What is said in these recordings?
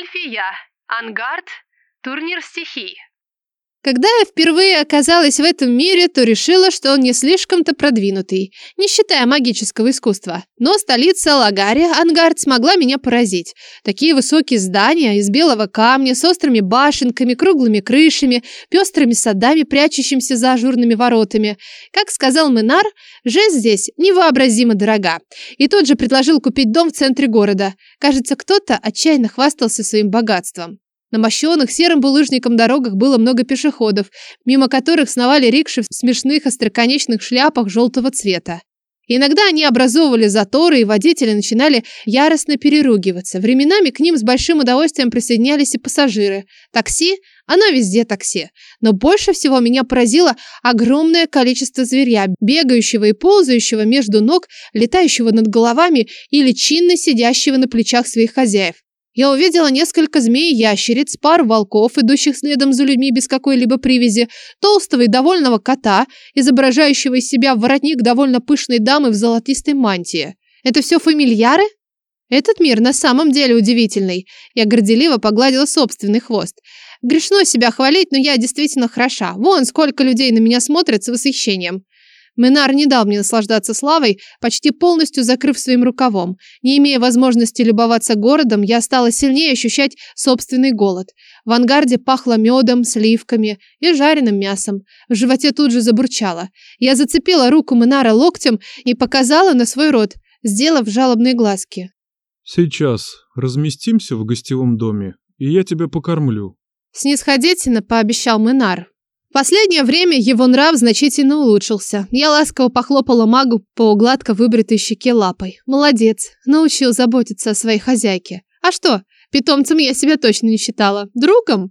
Альфия, Ангард, турнир стихий. Когда я впервые оказалась в этом мире, то решила, что он не слишком-то продвинутый, не считая магического искусства. Но столица Лагария, Ангард, смогла меня поразить. Такие высокие здания из белого камня, с острыми башенками, круглыми крышами, пестрыми садами, прячущимися за ажурными воротами. Как сказал Минар, жизнь здесь невообразимо дорога. И тот же предложил купить дом в центре города. Кажется, кто-то отчаянно хвастался своим богатством. На мощенных серым булыжником дорогах было много пешеходов, мимо которых сновали рикши в смешных остроконечных шляпах желтого цвета. Иногда они образовывали заторы, и водители начинали яростно переругиваться. Временами к ним с большим удовольствием присоединялись и пассажиры. Такси? Оно везде такси. Но больше всего меня поразило огромное количество зверя, бегающего и ползающего между ног, летающего над головами или чинно сидящего на плечах своих хозяев. Я увидела несколько змей-ящериц, пар волков, идущих следом за людьми без какой-либо привязи, толстого и довольного кота, изображающего из себя воротник довольно пышной дамы в золотистой мантии. Это все фамильяры? Этот мир на самом деле удивительный. Я горделиво погладила собственный хвост. Грешно себя хвалить, но я действительно хороша. Вон сколько людей на меня смотрят с восхищением. Менар не дал мне наслаждаться славой, почти полностью закрыв своим рукавом. Не имея возможности любоваться городом, я стала сильнее ощущать собственный голод. В ангарде пахло медом, сливками и жареным мясом. В животе тут же забурчало. Я зацепила руку Менара локтем и показала на свой рот, сделав жалобные глазки. «Сейчас разместимся в гостевом доме, и я тебя покормлю». Снисходительно пообещал Менар. Последнее время его нрав значительно улучшился. Я ласково похлопала магу по гладко выбритой щеке лапой. Молодец, научил заботиться о своей хозяйке. А что, питомцем я себя точно не считала. Другом?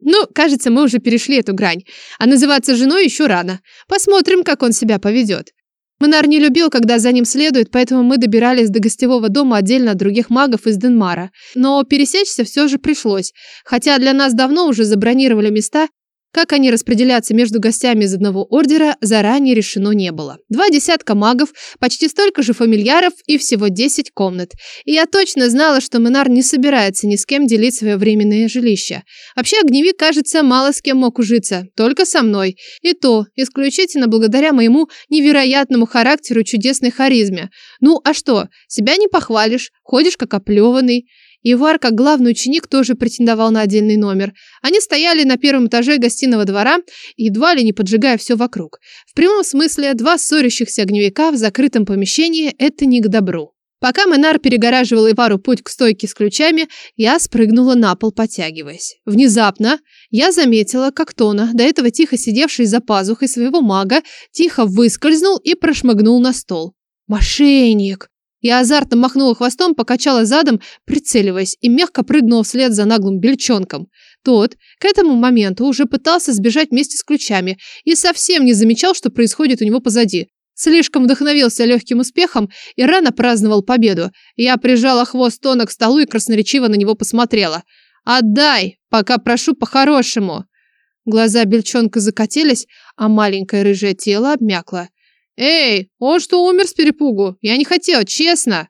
Ну, кажется, мы уже перешли эту грань. А называться женой еще рано. Посмотрим, как он себя поведет. Монар не любил, когда за ним следует, поэтому мы добирались до гостевого дома отдельно от других магов из Денмара. Но пересечься все же пришлось. Хотя для нас давно уже забронировали места, как они распределятся между гостями из одного ордера, заранее решено не было. Два десятка магов, почти столько же фамильяров и всего десять комнат. И я точно знала, что Минар не собирается ни с кем делить свое временное жилище. Вообще, огневик, кажется, мало с кем мог ужиться. Только со мной. И то, исключительно благодаря моему невероятному характеру чудесной харизме. Ну, а что, себя не похвалишь, ходишь как оплеванный. Ивар, как главный ученик, тоже претендовал на отдельный номер. Они стояли на первом этаже гостиного двора, едва ли не поджигая все вокруг. В прямом смысле, два ссорящихся огневика в закрытом помещении – это не к добру. Пока Менар перегораживал Ивару путь к стойке с ключами, я спрыгнула на пол, потягиваясь. Внезапно я заметила, как Тона, до этого тихо сидевший за пазухой своего мага, тихо выскользнул и прошмыгнул на стол. «Мошенник!» Я азартно махнула хвостом, покачала задом, прицеливаясь, и мягко прыгнула вслед за наглым бельчонком. Тот к этому моменту уже пытался сбежать вместе с ключами и совсем не замечал, что происходит у него позади. Слишком вдохновился легким успехом и рано праздновал победу. Я прижала хвост Тона к столу и красноречиво на него посмотрела. «Отдай, пока прошу по-хорошему!» Глаза бельчонка закатились, а маленькое рыжее тело обмякло. «Эй, он что, умер с перепугу? Я не хотел, честно!»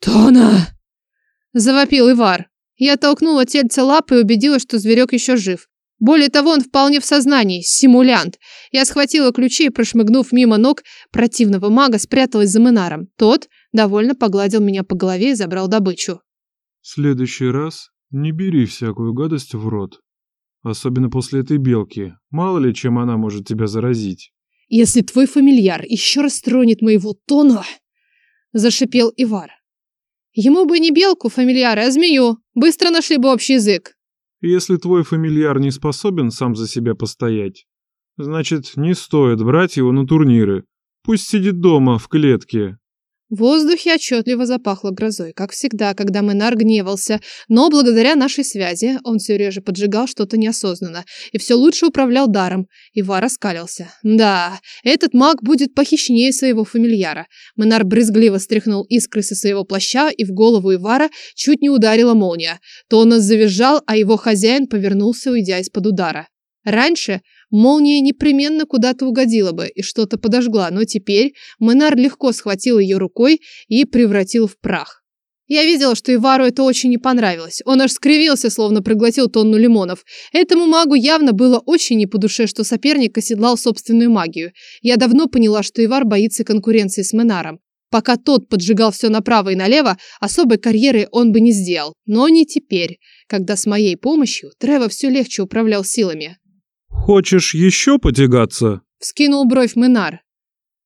«Тона!» – завопил Ивар. Я толкнула тельце лапы и убедилась, что зверек еще жив. Более того, он вполне в сознании, симулянт. Я схватила ключи и, прошмыгнув мимо ног противного мага, спряталась за Минаром. Тот довольно погладил меня по голове и забрал добычу. «В следующий раз не бери всякую гадость в рот. Особенно после этой белки. Мало ли, чем она может тебя заразить». Если твой фамильяр еще раз тронет моего Тона, зашипел Ивар. Ему бы не белку фамильяра, а змею. Быстро нашли бы общий язык. Если твой фамильяр не способен сам за себя постоять, значит, не стоит брать его на турниры. Пусть сидит дома, в клетке. В воздухе отчетливо запахло грозой, как всегда, когда Менар гневался, но благодаря нашей связи он все реже поджигал что-то неосознанно и все лучше управлял даром. Ива раскалился. Да, этот маг будет похищнее своего фамильяра. Менар брезгливо стряхнул искры со своего плаща, и в голову Ивара чуть не ударила молния. То он завизжал, а его хозяин повернулся, уйдя из-под удара. Раньше молния непременно куда-то угодила бы и что-то подожгла, но теперь Монар легко схватил ее рукой и превратил в прах. Я видела, что Ивару это очень не понравилось. Он аж скривился, словно проглотил тонну лимонов. Этому магу явно было очень не по душе, что соперник оседлал собственную магию. Я давно поняла, что Ивар боится конкуренции с Менаром. Пока тот поджигал все направо и налево, особой карьеры он бы не сделал. Но не теперь, когда с моей помощью Трево все легче управлял силами. «Хочешь еще потягаться?» — вскинул бровь Менар.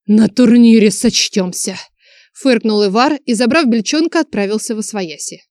«На турнире сочтемся!» Фыркнул Ивар и, забрав бельчонка, отправился в Освояси.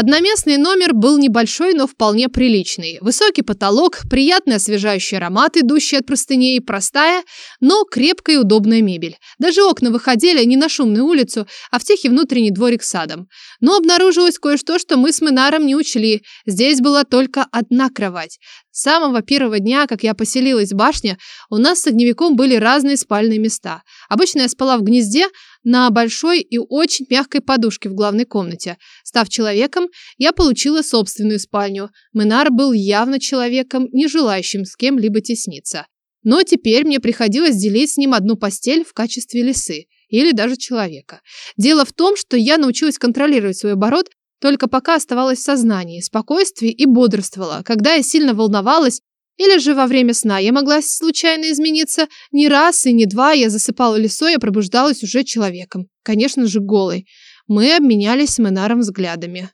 Одноместный номер был небольшой, но вполне приличный. Высокий потолок, приятный освежающий аромат, идущий от простыней, простая, но крепкая и удобная мебель. Даже окна выходили не на шумную улицу, а в тихий внутренний дворик садом. Но обнаружилось кое-что, что мы с Минаром не учли. Здесь была только одна кровать. С самого первого дня, как я поселилась в башне, у нас с огневиком были разные спальные места. Обычно я спала в гнезде, на большой и очень мягкой подушке в главной комнате. Став человеком, я получила собственную спальню. Менар был явно человеком, не желающим с кем-либо тесниться. Но теперь мне приходилось делить с ним одну постель в качестве лисы или даже человека. Дело в том, что я научилась контролировать свой оборот только пока оставалась в сознании, спокойствии и бодрствовала. Когда я сильно волновалась или же во время сна я могла случайно измениться. Не раз и не два я засыпала лесой, а пробуждалась уже человеком. Конечно же, голой. Мы обменялись с Менаром взглядами.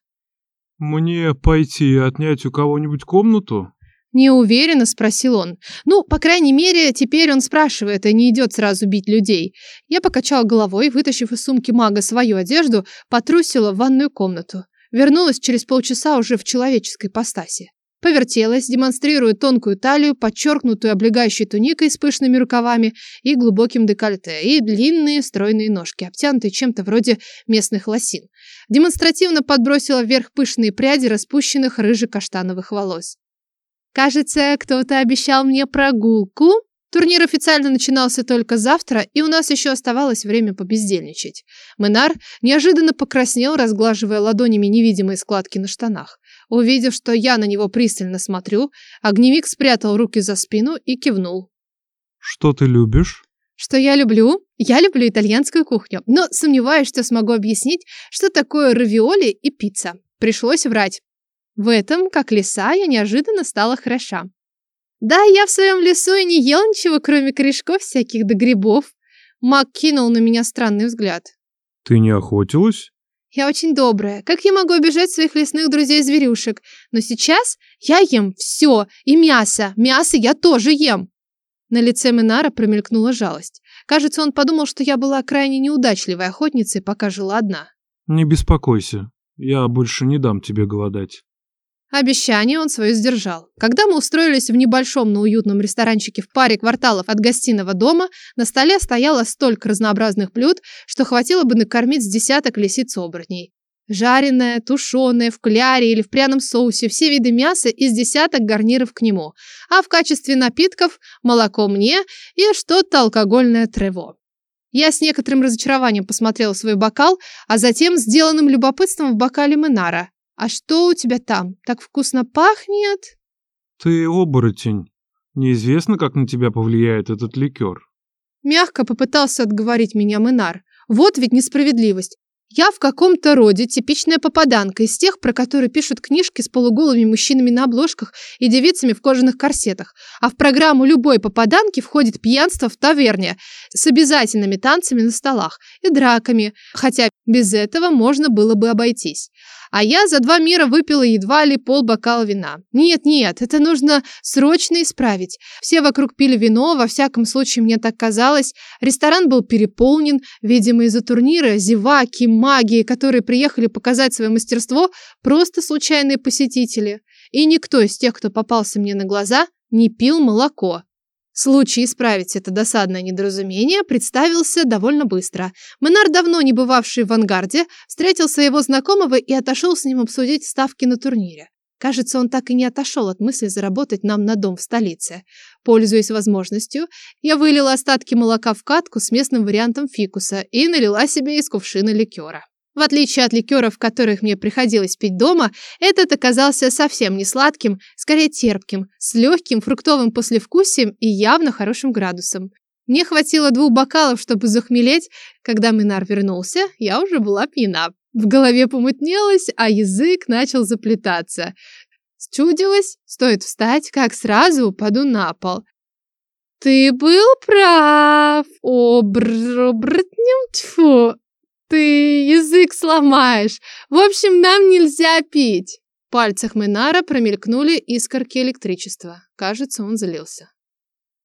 «Мне пойти и отнять у кого-нибудь комнату?» Неуверенно спросил он. Ну, по крайней мере, теперь он спрашивает, а не идет сразу бить людей. Я покачала головой, вытащив из сумки мага свою одежду, потрусила в ванную комнату. Вернулась через полчаса уже в человеческой постаси. Повертелась, демонстрируя тонкую талию, подчеркнутую облегающей туникой с пышными рукавами и глубоким декольте, и длинные стройные ножки, обтянутые чем-то вроде местных лосин. Демонстративно подбросила вверх пышные пряди распущенных рыже-каштановых волос. «Кажется, кто-то обещал мне прогулку?» Турнир официально начинался только завтра, и у нас еще оставалось время побездельничать. Менар неожиданно покраснел, разглаживая ладонями невидимые складки на штанах. Увидев, что я на него пристально смотрю, огневик спрятал руки за спину и кивнул. «Что ты любишь?» Что я люблю? Я люблю итальянскую кухню, но сомневаюсь, что смогу объяснить, что такое равиоли и пицца. Пришлось врать. В этом, как лиса, я неожиданно стала хороша. Да, я в своем лесу и не ел ничего, кроме корешков всяких да грибов. Мак кинул на меня странный взгляд. Ты не охотилась? Я очень добрая. Как я могу обижать своих лесных друзей-зверюшек? Но сейчас я ем все. И мясо. Мясо я тоже ем. На лице Минара промелькнула жалость. Кажется, он подумал, что я была крайне неудачливой охотницей, пока жила одна. Не беспокойся. Я больше не дам тебе голодать. Обещание он свое сдержал. Когда мы устроились в небольшом, но уютном ресторанчике в паре кварталов от гостиного дома, на столе стояло столько разнообразных блюд, что хватило бы накормить с десяток лисиц-оборотней. Жареное, тушеное, в кляре или в пряном соусе, все виды мяса из десяток гарниров к нему. А в качестве напитков молоко мне и что-то алкогольное трево. Я с некоторым разочарованием посмотрела свой бокал, а затем сделанным любопытством в бокале Менара. «А что у тебя там? Так вкусно пахнет?» «Ты оборотень. Неизвестно, как на тебя повлияет этот ликер». Мягко попытался отговорить меня Минар. «Вот ведь несправедливость. Я в каком-то роде типичная попаданка из тех, про которые пишут книжки с полуголыми мужчинами на обложках и девицами в кожаных корсетах. А в программу любой попаданки входит пьянство в таверне с обязательными танцами на столах и драками, хотя без этого можно было бы обойтись. А я за два мира выпила едва ли пол бокала вина. Нет, нет, это нужно срочно исправить. Все вокруг пили вино, во всяком случае мне так казалось. Ресторан был переполнен, видимо, из-за турнира, зеваки, магии, которые приехали показать свое мастерство, просто случайные посетители. И никто из тех, кто попался мне на глаза, не пил молоко. Случай исправить это досадное недоразумение представился довольно быстро. Менар, давно не бывавший в «Авангарде», встретил своего знакомого и отошел с ним обсудить ставки на турнире. Кажется, он так и не отошел от мысли заработать нам на дом в столице. Пользуясь возможностью, я вылила остатки молока в катку с местным вариантом фикуса и налила себе из кувшина ликера. В отличие от ликеров, которых мне приходилось пить дома, этот оказался совсем не сладким, скорее терпким, с легким фруктовым послевкусием и явно хорошим градусом. Мне хватило двух бокалов, чтобы захмелеть. Когда Минар вернулся, я уже была пьяна. В голове помутнелось, а язык начал заплетаться. Чудилось, стоит встать, как сразу упаду на пол. Ты был прав, обрбртнем, тьфу. Ты язык сломаешь. В общем, нам нельзя пить. В пальцах Минара промелькнули искорки электричества. Кажется, он злился.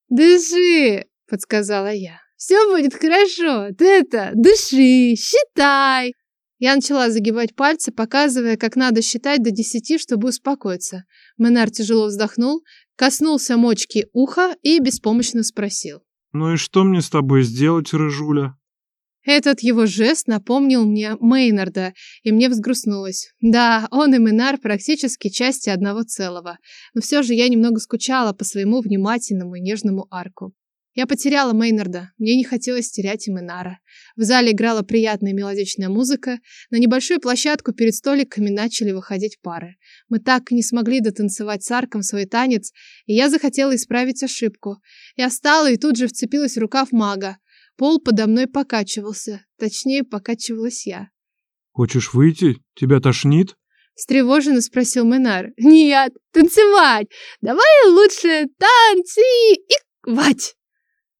«Дыши!» — подсказала я. «Все будет хорошо. Ты это, дыши, считай!» Я начала загибать пальцы, показывая, как надо считать до десяти, чтобы успокоиться. Менар тяжело вздохнул, коснулся мочки уха и беспомощно спросил. «Ну и что мне с тобой сделать, Рыжуля?» Этот его жест напомнил мне Мейнарда, и мне взгрустнулось. Да, он и Минар практически части одного целого, но все же я немного скучала по своему внимательному и нежному арку. Я потеряла Мейнарда, мне не хотелось терять и Минара. В зале играла приятная мелодичная музыка, на небольшую площадку перед столиками начали выходить пары. Мы так и не смогли дотанцевать с Арком свой танец, и я захотела исправить ошибку. Я встала и тут же вцепилась в рукав мага. Пол подо мной покачивался. Точнее, покачивалась я. «Хочешь выйти? Тебя тошнит?» Встревоженно спросил Менар. «Нет, танцевать! Давай лучше танцевать!»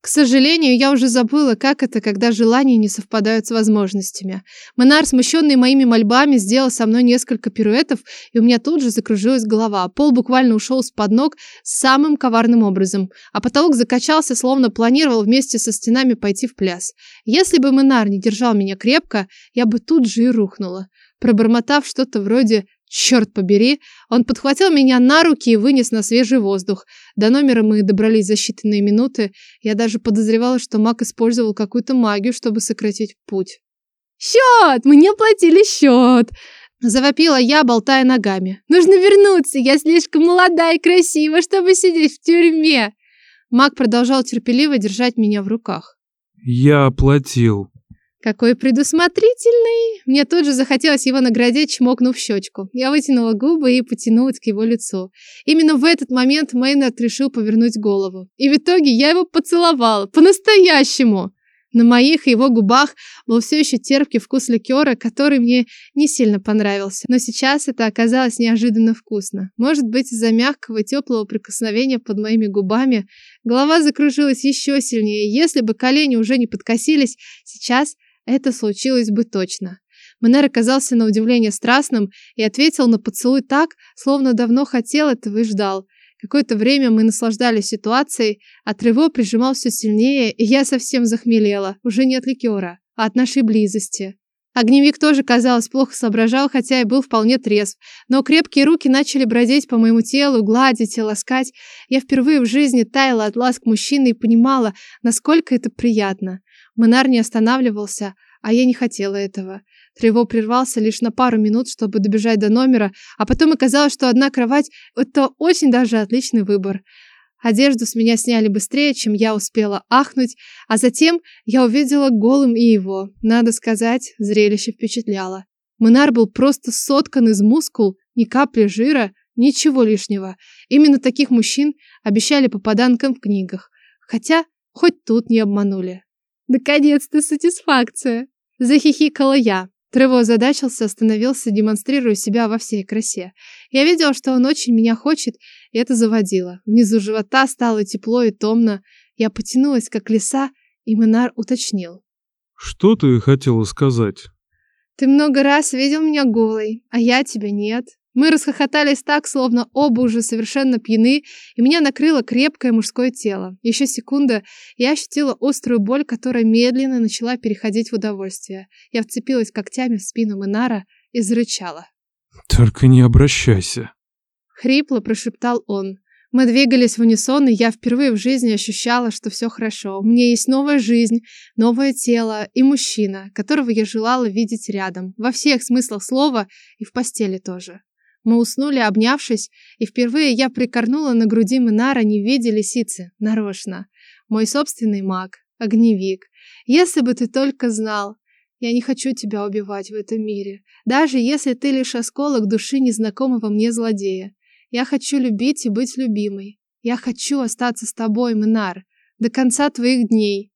К сожалению, я уже забыла, как это, когда желания не совпадают с возможностями. Монар, смущенный моими мольбами, сделал со мной несколько пируэтов, и у меня тут же закружилась голова. Пол буквально ушел с-под ног самым коварным образом, а потолок закачался, словно планировал вместе со стенами пойти в пляс. Если бы Монар не держал меня крепко, я бы тут же и рухнула. Пробормотав что-то вроде Черт побери, он подхватил меня на руки и вынес на свежий воздух. До номера мы добрались за считанные минуты. Я даже подозревала, что маг использовал какую-то магию, чтобы сократить путь. «Счет! Мне платили счет!» Завопила я, болтая ногами. «Нужно вернуться! Я слишком молода и красива, чтобы сидеть в тюрьме!» Маг продолжал терпеливо держать меня в руках. «Я оплатил», какой предусмотрительный! Мне тут же захотелось его наградить, чмокнув щечку. Я вытянула губы и потянулась к его лицу. Именно в этот момент Мейнард решил повернуть голову. И в итоге я его поцеловала. По-настоящему! На моих и его губах был все еще терпкий вкус ликера, который мне не сильно понравился. Но сейчас это оказалось неожиданно вкусно. Может быть, из-за мягкого и теплого прикосновения под моими губами голова закружилась еще сильнее. Если бы колени уже не подкосились, сейчас это случилось бы точно. Менер оказался на удивление страстным и ответил на поцелуй так, словно давно хотел этого и ждал. Какое-то время мы наслаждались ситуацией, а Трево прижимал все сильнее, и я совсем захмелела, уже не от ликера, а от нашей близости. Огневик тоже, казалось, плохо соображал, хотя и был вполне трезв. Но крепкие руки начали бродить по моему телу, гладить и ласкать. Я впервые в жизни таяла от ласк мужчины и понимала, насколько это приятно. Монар не останавливался, а я не хотела этого. Трево прервался лишь на пару минут, чтобы добежать до номера, а потом оказалось, что одна кровать – это очень даже отличный выбор. Одежду с меня сняли быстрее, чем я успела ахнуть, а затем я увидела голым и его. Надо сказать, зрелище впечатляло. Монар был просто соткан из мускул, ни капли жира, ничего лишнего. Именно таких мужчин обещали попаданкам в книгах. Хотя, хоть тут не обманули. Наконец-то сатисфакция. Захихикала я. Трево озадачился, остановился, демонстрируя себя во всей красе. Я видела, что он очень меня хочет, и это заводило. Внизу живота стало тепло и томно. Я потянулась, как лиса, и Минар уточнил. «Что ты хотела сказать?» «Ты много раз видел меня голой, а я тебя нет. Мы расхохотались так, словно оба уже совершенно пьяны, и меня накрыло крепкое мужское тело. Еще секунда, я ощутила острую боль, которая медленно начала переходить в удовольствие. Я вцепилась когтями в спину Минара и зарычала. «Только не обращайся», — хрипло прошептал он. Мы двигались в унисон, и я впервые в жизни ощущала, что все хорошо. У меня есть новая жизнь, новое тело и мужчина, которого я желала видеть рядом, во всех смыслах слова и в постели тоже. Мы уснули, обнявшись, и впервые я прикорнула на груди Минара не в виде лисицы, нарочно. Мой собственный маг, огневик. Если бы ты только знал. Я не хочу тебя убивать в этом мире, даже если ты лишь осколок души незнакомого мне злодея. Я хочу любить и быть любимой. Я хочу остаться с тобой, Минар, до конца твоих дней.